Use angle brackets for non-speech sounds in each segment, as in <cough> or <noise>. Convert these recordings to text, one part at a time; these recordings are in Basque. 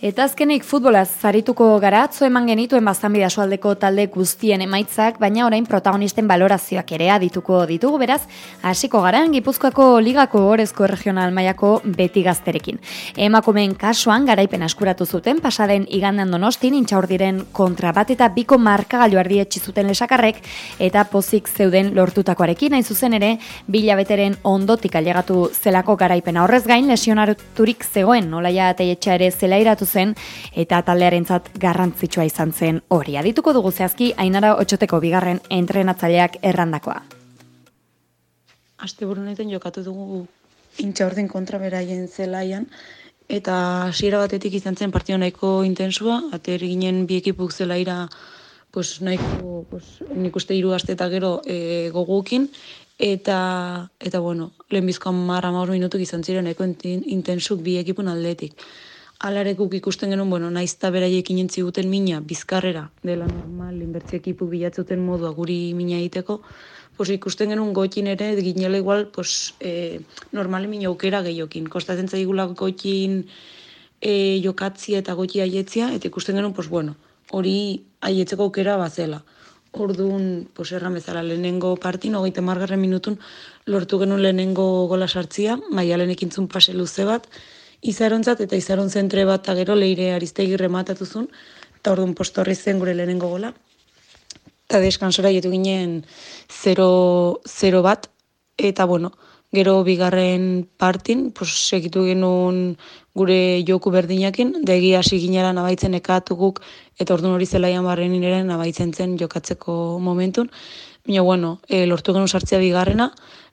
Eta azkenik futbolaz zarituko gara, atzo eman genituen bastan bidasoaldeko talde guztien emaitzak, baina orain protagonisten balorazioak ere adituko ditugu beraz, hasiko gara, Gipuzkoako ligako orezko regional maiako beti gazterekin. Emakumeen kasuan garaipen askuratu zuten, pasaden igandan donostin, intxaur diren kontra bat eta biko markagailu ardi zuten lesakarrek, eta pozik zeuden lortutakoarekin, hain zuzen ere, bilabeteren ondotik alegatu zelako garaipena. Horrez gain, lesionaturik zegoen, nolaia eta ere zelairatu zen eta taldearentzat garrantzitsua izan zen hori. Adituko dugu zehazki Ainara Otxoteko bigarren entrenatzaileak errandakoa. Aste burunetan jokatu dugu intxa orden kontra beraien zelaian, eta hasiera batetik izan zen partio nahiko intensua, ater ginen bi ekipuk zelaira pues, nahiko, pues, nik uste iru aste eta gero e, gogukin, eta, eta bueno, lehenbizkoan marra maur minutuk izan ziren nahiko intensuk bi ekipun aldetik alarekuk ikusten genuen, bueno, naizta beraiek inentzi guten mina, bizkarrera, dela normal, inbertzi ekipu bilatzuten modua guri mina egiteko, pues ikusten genuen goitin ere, ginela igual, pues, e, normali mina aukera gehiokin. Kostatzen zaigula goitin e, jokatzi eta goiti aietzia, eta ikusten genuen, pues, bueno, hori aietzeko aukera bazela. Orduan, pues, erran bezala, lehenengo partin, hogeite margarren minutun, lortu genuen lehenengo gola sartzia, maialen ekintzun pase luze bat, izarontzat eta izaron zentre bat gero leire aristegi rematatu zuen, eta orduan postorri zen gure lehenengo gola. Eta deskansora jetu ginen 0 bat, eta bueno, gero bigarren partin, pues, segitu genuen gure joku berdinakin, degi hasi ginera nabaitzen ekatu guk, eta orduan hori zelaian barren ineren nabaitzen zen jokatzeko momentun. Baina, bueno, e, lortu genuen sartzea bigarrena,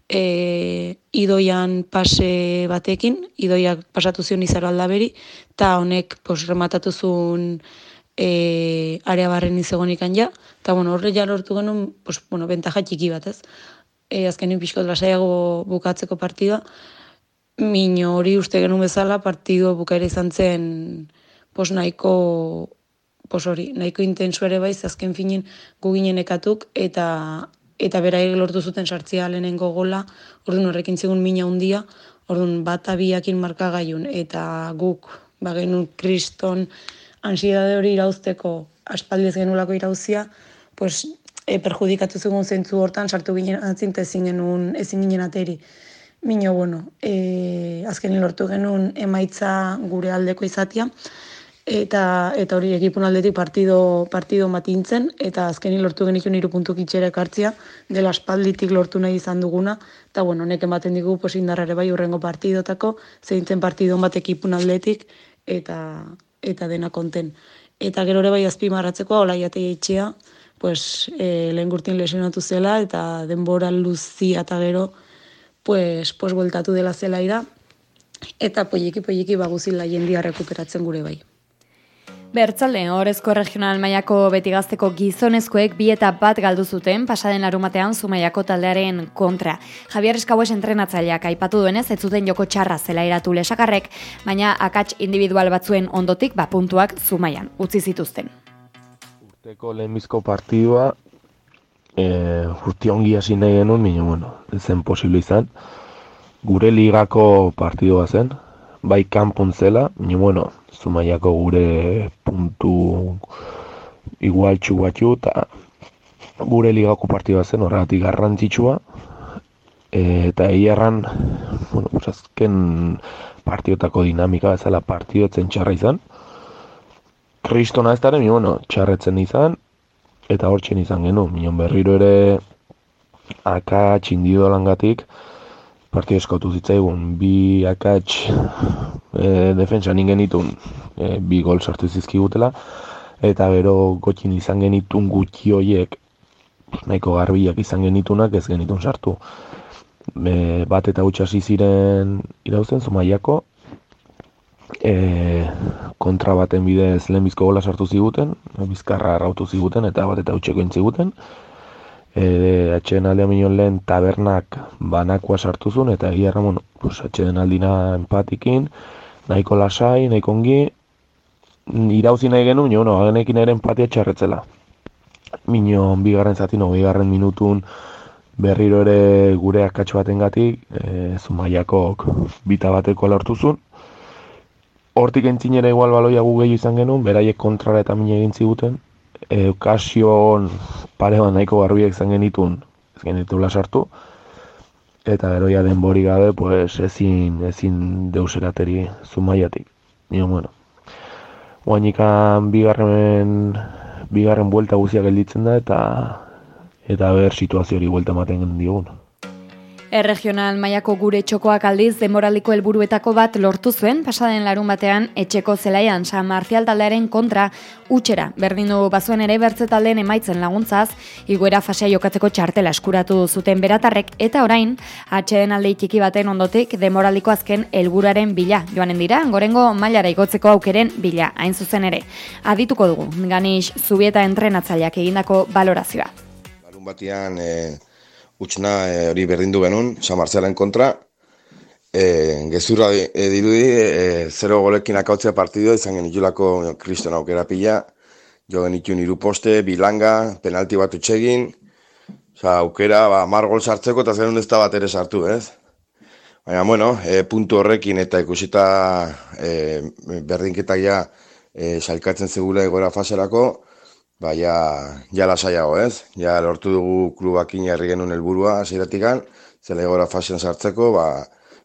e, idoian pase batekin, idoiak pasatu zion izaro aldaberi, eta honek pos, rematatu zuen e, area barren izegonik ja, eta bueno, horre ja lortu genuen, pos, bueno, bentaja txiki bat ez. E, azkenin pixkot lasaiago bukatzeko partida, Mino hori uste genuen bezala, partido bukaera izan zen pos, nahiko pos hori, nahiko intensu ere baiz, azken finin guginen ekatuk, eta eta beraiek lortu zuten sartzea lehenengo gola, orduan horrekin zigun mina handia, orduan bat abiakin markagailun eta guk ba genun kriston ansiedade hori irauzteko aspaldiz genulako irauzia, pues e, perjudikatu zigun zentzu hortan sartu ginen antzinte ezin genuen ezin ginen ateri. Mino, bueno, e, azkenin lortu genuen emaitza gure aldeko izatia, eta eta hori ekipun aldetik partido partido matintzen eta azkenin lortu genituen hiru puntu kitxera ekartzia dela aspalditik lortu nahi izan duguna eta bueno honek ematen digu pues ere bai urrengo partidotako zeintzen partido bat ekipun aldetik eta eta dena konten. Eta gero ere bai azpimarratzeko olaiate etxea pues e, lehen gurtin lesionatu zela eta denbora luzia eta gero pues pues dela zelaira eta poieki poieki baguzila jendia rekuperatzen gure bai Bertzalde, horrezko regional maiako beti gazteko gizonezkoek bi eta bat galdu zuten pasaden larumatean zumaiako taldearen kontra. Javier Eskaues entrenatzaileak aipatu duenez, ez zuten joko txarra zela iratu lesakarrek, baina akats individual batzuen ondotik ba puntuak zumaian, utzi zituzten. Urteko lehenbizko partidua, e, urti ongi hasi nahi genuen, baina bueno, zen posible izan. Gure ligako partidua zen, bai kanpun zela, baina bueno, Zumaiako gure puntu igualtxu batxu eta gure ligako partidua zen horregatik garrantzitsua. Eta erran bueno, azken partiotako dinamika bezala partiotzen txarra izan. Kristona ez dara, bueno, txarretzen izan eta hortzen izan genu, minon berriro ere aka txindido langatik partio eskautu zitzaigun. Bi akats e, defensa ningen itun e, bi gol sartu zizkigutela. Eta gero gotxin izan genitun gutxi hoiek nahiko garbiak izan genitunak ez genitun sartu. E, bat eta hutsa ziren irauzen zumaiako. E, kontra baten bidez lehenbizko gola sartu ziguten bizkarra arrautu ziguten eta bat eta hutxeko intziguten e, atxeden aldea minon lehen tabernak banakoa sartu zuen, eta egia ramon, pues, atxeden aldina empatikin, nahiko lasai, nahiko ongi, irauzi nahi genuen, jo, no, agenekin ere empatia txarretzela. Minon, bigarren zatin, no, bigarren minutun, berriro ere gure akatxo baten gati, e, zumaiakok bita bateko lortu zuen, hortik entzinera igual baloia gu gehiu izan genuen, beraiek kontrara eta mine egin ziguten, e, okasion pare bat nahiko garbiek izan genitun, ez genitula sartu, eta geroia denbori gabe, pues ezin, ezin deuserateri zumaiatik. Nio, bueno, guainikan bigarren, bigarren buelta guztiak gelditzen da, eta eta ber situazio hori buelta ematen diogun. Erregional mailako gure txokoak aldiz demoraliko helburuetako bat lortu zuen, pasaden larun batean etxeko zelaian San Marcial taldearen kontra utxera. Berdindu bazuen ere bertze taldeen emaitzen laguntzaz, iguera fasea jokatzeko txartela eskuratu zuten beratarrek eta orain, atxeden alde txiki baten ondotik demoraliko azken helburaren bila. Joanen dira, gorengo mailara igotzeko aukeren bila, hain zuzen ere. Adituko dugu, ganix zubieta entrenatzaileak egindako balorazioa. Larun batean, eh, utxna eh, e, berdindu genuen, San Marcialen kontra. E, gezurra e, dirudi, e, zero golekin akautzea partidu, izan genitulako kriston aukera pila. Jo genitun iru poste, bilanga, penalti bat utxegin. Osa, aukera, ba, mar gol sartzeko eta zer ez da bat ere sartu, ez? Baina, bueno, e, puntu horrekin eta ikusita e, berdinketak ja e, salkatzen zegula egora faserako, ba, ja, ja lasaiago, ez? Ja, lortu dugu klubakin jarri genuen helburua hasieratik zela egora fasen sartzeko, ba,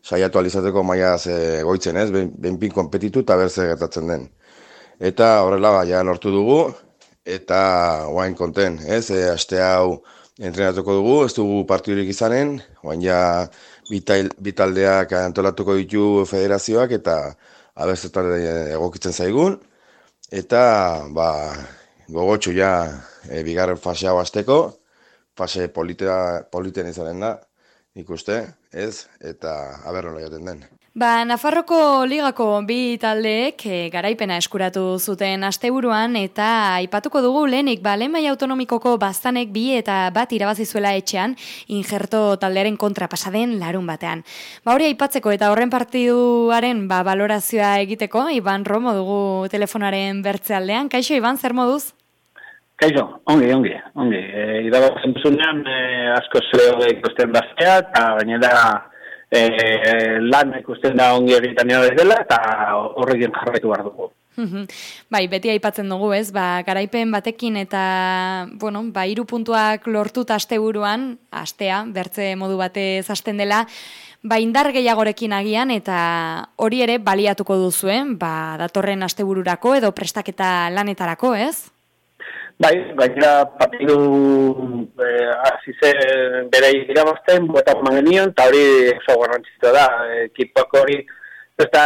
saiatu alizateko maia ze goitzen, ez? Ben, pin kompetitu eta berze gertatzen den. Eta horrela, ba, ja, lortu dugu, eta guain konten, ez? E, aste hau entrenatuko dugu, ez dugu partidurik izanen, guain ja, bitaldeak antolatuko ditu federazioak, eta abertzetan egokitzen zaigun, eta, ba, gogotxu ja e, bigarren fase hau azteko, fase politen izanen da, ikuste, ez, eta aberro jaten den. Ba, Nafarroko ligako bi taldeek e, garaipena eskuratu zuten asteburuan eta aipatuko dugu lehenik ba, lehen autonomikoko bastanek bi eta bat irabazizuela etxean injerto taldearen kontra pasaden larun batean. Ba, hori aipatzeko eta horren partiduaren ba, valorazioa egiteko, Iban Romo dugu telefonaren bertzealdean. Kaixo, Iban, zer moduz? Kaixo, ongi, ongi, ongi. E, Irabazen zunean, e, asko zeo ikusten baztea, eta gainera e, lan ikusten da ongi egiten dela, eta horrekin jarraitu behar dugu. bai, beti aipatzen dugu, ez? Ba, garaipen batekin eta, bueno, ba, iru puntuak lortut aste buruan, astea, bertze modu batez hasten dela, ba, indar gehiagorekin agian, eta hori ere baliatuko duzuen, ba, datorren astebururako edo prestaketa lanetarako, ez? Bai, gainera partidu eh, hasi zen bere irabazten, buetak mangenion, eta hori oso garrantzitu da, ekipak hori ez da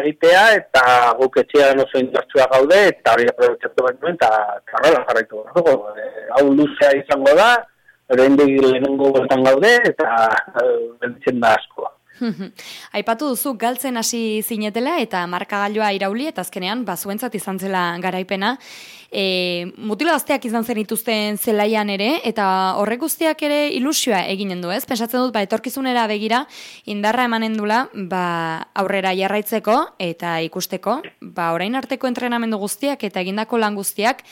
egitea, eta guk etxean oso indartsua gaude, eta hori aprobetsatu bat duen, eta karrela jarraitu gara. Eh, hau luzea izango da, indik lehenengo bertan gaude, eta benditzen da askoa. <laughs> Aipatu duzu galtzen hasi zinetela eta markagailua irauli eta azkenean bazuentzat izan zela garaipena. E, mutilo gazteak izan zen ituzten zelaian ere eta horrek guztiak ere ilusioa eginen du ez? Pensatzen dut ba, etorkizunera begira indarra emanen dula ba, aurrera jarraitzeko eta ikusteko ba, orain arteko entrenamendu guztiak eta egindako lan guztiak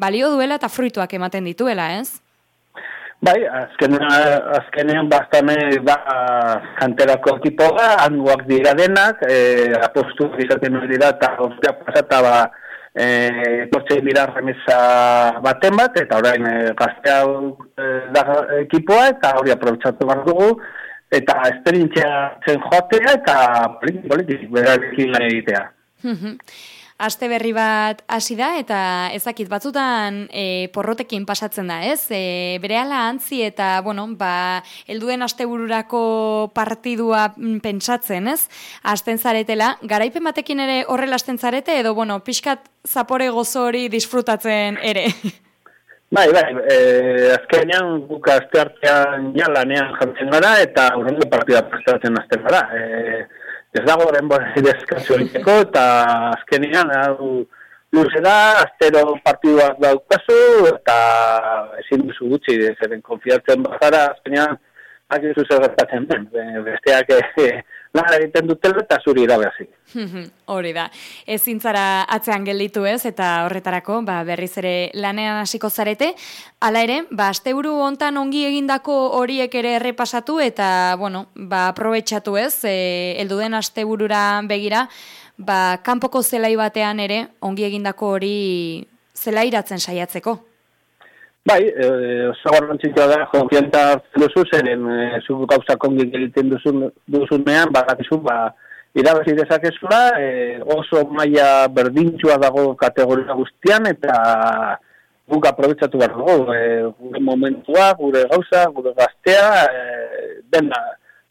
balio duela eta fruituak ematen dituela ez? Bai, azkenean, azkenean bastame da kanterako ekipo da, hanguak dira denak, e, apostu izaten dira, eta ostia pasata ba, e, tortxe dira remesa baten bat, eta orain e, gaztea e, da ekipoa, eta hori aprobetsatu behar dugu, eta esperintzia zen joatea, eta politik, politik, berarekin egitea. Aste berri bat hasi da eta ezakit batzutan e, porrotekin pasatzen da, ez? E, berehala antzi eta, bueno, ba, elduen astebururako partidua mm, pentsatzen, ez? Asten zaretela, garaipen batekin ere horrela asten zarete edo, bueno, pixkat zapore gozo hori disfrutatzen ere? <laughs> Bai, bai, e, azkenean guk aste artean ja lanean jantzen gara eta urrengo partida prestatzen azten gara. E, ez dago denbora <laughs> deskansu egiteko, eta azkenean, hau, luze da, aztero partiduak daukazu, eta ezin duzu gutxi, zeren konfiatzen bazara, azkenean, haki duzu zer gertatzen den, besteak eh, lan egiten dutela eta zuri irabazi. <laughs> Hori da. Ez zintzara atzean gelditu ez, eta horretarako ba, berriz ere lanean hasiko zarete. Hala ere, ba, asteburu hontan ongi egindako horiek ere errepasatu eta, bueno, ba, aprobetsatu ez, e, elduden asteburura begira, ba, kanpoko zelai batean ere, ongi egindako hori zelairatzen saiatzeko. Bai, e, oso garrantzitsua da, konfianta hartzen duzu, zeren e, zu gauza kongi egiten duzun, duzunean, badakizu, ba, irabazi dezakezula, e, oso maila berdintxua dago kategoria guztian, eta guk aprobetsatu behar dugu, e, gure momentua, gure gauza, gure gaztea, e, dena,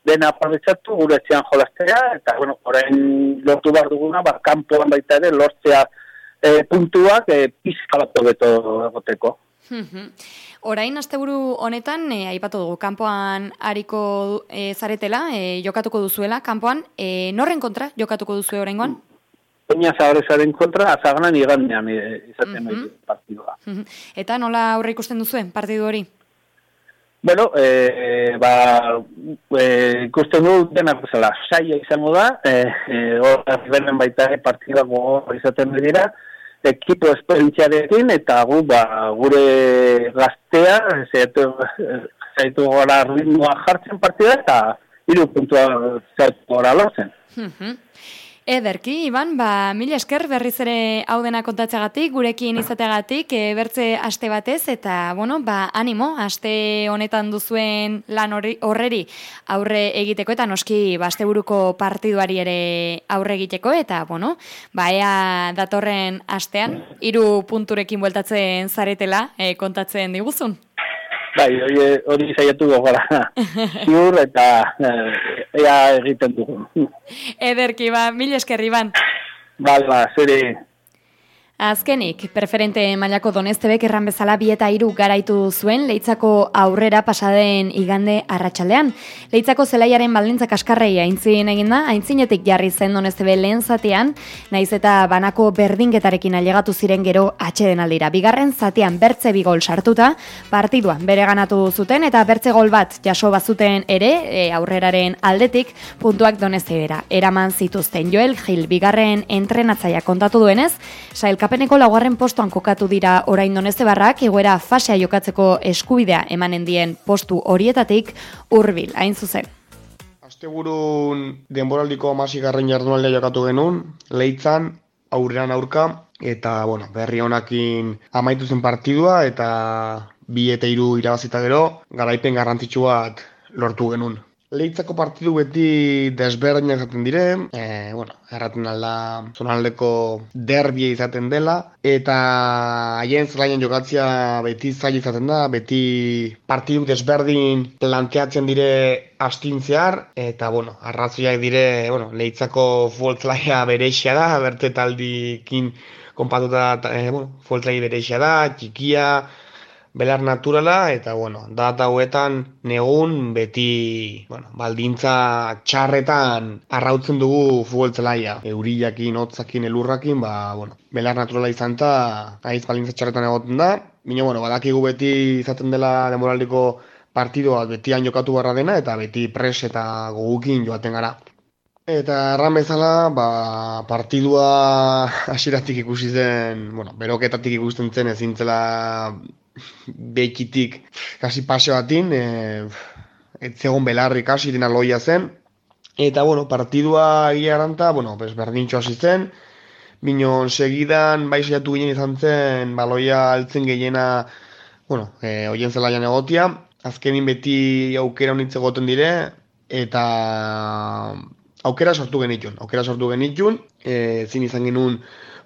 dena aprobetsatu, gure etxean jolaztea, eta, bueno, orain lortu behar duguna, ba, kanpoan baita ere, lortzea e, puntuak e, pizka bat beto egoteko. Orain asteburu honetan e, aipatu dugu kanpoan ariko e, zaretela, e, jokatuko duzuela kanpoan, e, norren kontra jokatuko duzu oraingoan? Peña Zabrezaren kontra azaganan igandean izaten mm -hmm. partidua. Eta nola aurre ikusten duzuen partidu hori? Bueno, e, ba, e, ikusten du denak bezala, saia izango da, e, e, hor baita partidua gogo izaten dira, ekipo esperientziarekin eta gu ba, gure gaztea zaitu, zaitu gora ritmoa jartzen partida eta hiru puntua zaitu gora lozen. Ederki, Iban, ba, mila esker berriz ere hau dena kontatzegatik, gurekin izateagatik, e, bertze aste batez, eta, bueno, ba, animo, aste honetan duzuen lan horreri aurre egiteko, eta noski, ba, aste buruko partiduari ere aurre egiteko, eta, bueno, ba, ea datorren astean, hiru punturekin bueltatzen zaretela, e, kontatzen diguzun. Bai, hori, hori zaiatu gara. <laughs> Ziur eta eh, ea egiten dugu. Ederki, ba, mil eskerri ban. Bai, ba, zuri. Azkenik, preferente mailako donestebek erran bezala bieta iru garaitu zuen leitzako aurrera pasaden igande arratsaldean. Leitzako zelaiaren baldintzak askarrei aintzin eginda, aintzinetik jarri zen donestebe lehen zatean, naiz eta banako berdingetarekin ailegatu ziren gero atxeden aldira. Bigarren zatean bertze bigol sartuta, partiduan bere ganatu zuten eta bertze gol bat jaso bazuten ere e, aurreraren aldetik puntuak donestebera. Eraman zituzten Joel Gil bigarren entrenatzaia kontatu duenez, sailka Sailkapeneko laugarren postuan kokatu dira orain donezte barrak, egoera fasea jokatzeko eskubidea emanen dien postu horietatik hurbil hain zuzen. Asteburun denboraldiko amasigarren jardunaldea jokatu genuen, leitzan, aurrean aurka, eta bueno, berri honakin amaitu zen partidua, eta bi eta iru irabazita gero, garaipen garrantzitsu bat lortu genuen. Leitzako partidu beti desberdinak izaten dire, e, bueno, erraten alda zonaldeko derbia izaten dela, eta haien zelaien jokatzia beti zail izaten da, beti partidu desberdin planteatzen dire astintzear, eta, bueno, arrazoiak dire, bueno, leitzako fuoltzlaia bereixia da, berte taldikin konpatuta, e, bueno, fuoltzlaia bereixia da, txikia, belar naturala eta bueno, data hauetan negun beti, bueno, baldintza txarretan arrautzen dugu futbolzelaia. Euriakin, hotzakin, elurrakin, ba, bueno, belar naturala izan eta aiz baldintza txarretan egoten da. Bino, bueno, badakigu beti izaten dela demoraldiko partidoa betian jokatu barra dena eta beti pres eta gogukin joaten gara. Eta erran bezala, ba, partidua <laughs> hasieratik ikusi zen, bueno, beroketatik ikusten zen ezintzela bekitik kasi paseo batin, e, etzegon belarri kasi dina loia zen. Eta, bueno, partidua eranta, bueno, pues, berdintxo hasi zen. Bino, segidan, bai saiatu ginen izan zen, baloia altzen gehiena, bueno, e, oien zela jan egotia. Azkenin beti aukera honitze goten dire, eta aukera sortu genitun. Aukera sortu genitun, e, zin izan genuen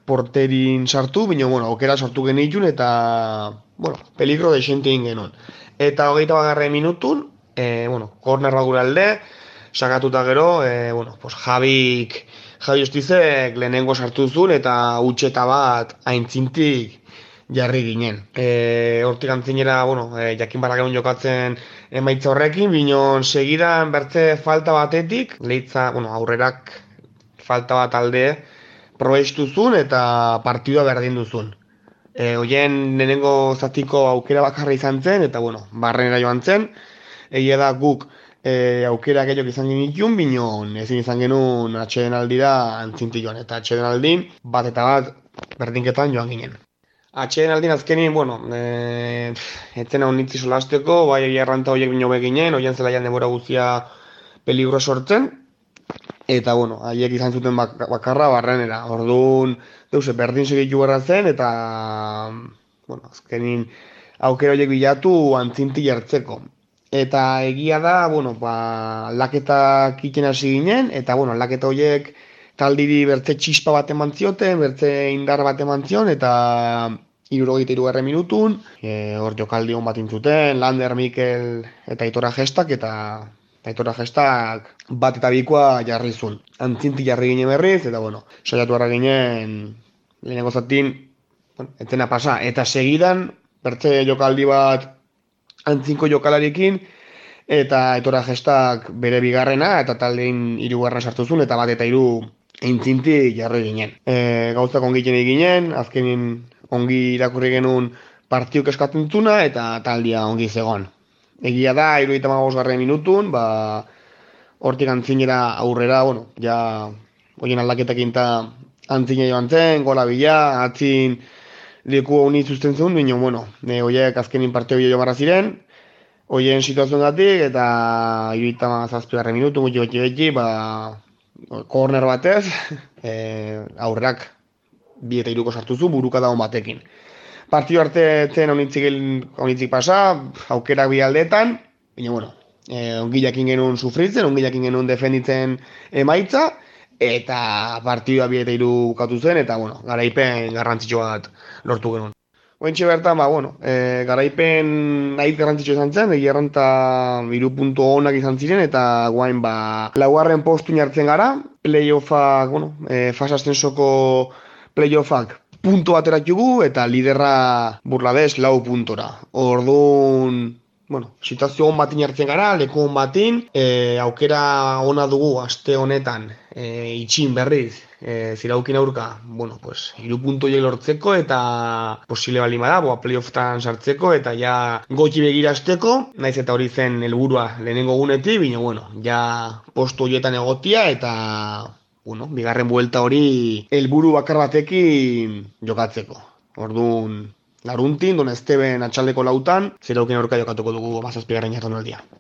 porterin sartu, bino, bueno, aukera sortu genitun, eta bueno, peligro de xente ingenuen. Eta hogeita bagarre minutun, e, bueno, korner gure alde, sakatuta gero, e, bueno, pues Javik, Javi Ostizek lehenengo sartu zuen eta utxeta bat aintzintik jarri ginen. E, hortik antzinera, bueno, e, jakin barra jokatzen emaitza horrekin, binon segidan bertze falta batetik, lehitza, bueno, aurrerak falta bat alde, probestu zuen eta partidua berdin duzun. E, oien nenengo zatiko aukera bakarra izan zen, eta bueno, barrenera joan zen. Egia da guk e, aukera gehiok izan genitun, binon ezin izan genuen atxeden aldira antzinti joan, eta atxeden aldin bat eta bat berdinketan joan ginen. Atxeden aldin azkenin, bueno, e, etzen hau nitzi solasteko, bai erranta horiek bino beginen, oien zela jan demora guztia peligro sortzen. Eta, bueno, haiek izan zuten bak bakarra barrenera. Orduan, deuse, berdin segitu berra zen, eta, bueno, azkenin aukera horiek bilatu antzinti jartzeko. Eta egia da, bueno, ba, laketa kiken hasi ginen, eta, bueno, laketa horiek taldiri bertze txispa bat eman zioten, bertze indar bat eman zion, eta irurogeita irugarre minutun, e, hor jokaldi hon bat intzuten, Lander, Mikel eta Itora Gestak, eta Aitora gestak bat eta bikoa jarri zuen. Antzinti jarri ginen berriz, eta bueno, saiatu harra ginen lehenengo zatin, bueno, etena pasa. Eta segidan, bertze jokaldi bat antzinko jokalarikin, eta Aitora gestak bere bigarrena, eta taldein irugarra sartu zuen, eta bat eta iru entzinti jarri ginen. E, gauzak ongi jene ginen, azkenin ongi irakurri genuen partiuk eskatzen eta taldia ongi zegoen. Egia da, iruita magos minutun, ba, hortik antzinera aurrera, bueno, ja, oien aldaketak inta antzine joan zen, gola bila, atzin leku honi zuzten zuen, baina, bueno, ne, oiek azkenin parteo bilo marra ziren, oien situazioan gatik, eta iruita magazazpi garren minutu, gutxi gutxi gutxi, ba, korner batez, <laughs> e, aurrak bi eta iruko sartu zu, buruka dago batekin partidu arte zen onitzik, onitzik pasa, aukerak bi aldeetan, baina, bueno, e, ongi jakin genuen sufritzen, ongi jakin genuen defenditzen emaitza, eta partidua bi eta iru katu zen, eta, bueno, garaipen garrantzitsua bat lortu genuen. Oentxe bertan, ba, bueno, e, garaipen nahi garrantzitsua izan zen, egi erranta iru puntu honak izan ziren, eta guain, ba, laugarren postu hartzen gara, playoffak, bueno, e, fasastensoko playoffak punto jugu eta liderra burladez lau puntora. Orduan, bueno, situazio hon batin hartzen gara, leku hon batin, e, aukera ona dugu aste honetan e, itxin berriz, e, ziraukin aurka, bueno, pues, iru punto lortzeko eta posible bali bada, boa playofftan sartzeko eta ja gotxi begirazteko, naiz eta hori zen helburua lehenengo gunetik, bine, bueno, ja postu horietan egotia eta bueno, bigarren buelta hori helburu bakar batekin jokatzeko. Orduan, laruntin, don Esteben atxaldeko lautan, zer aurka jokatuko dugu mazazpigarren jartan aldia.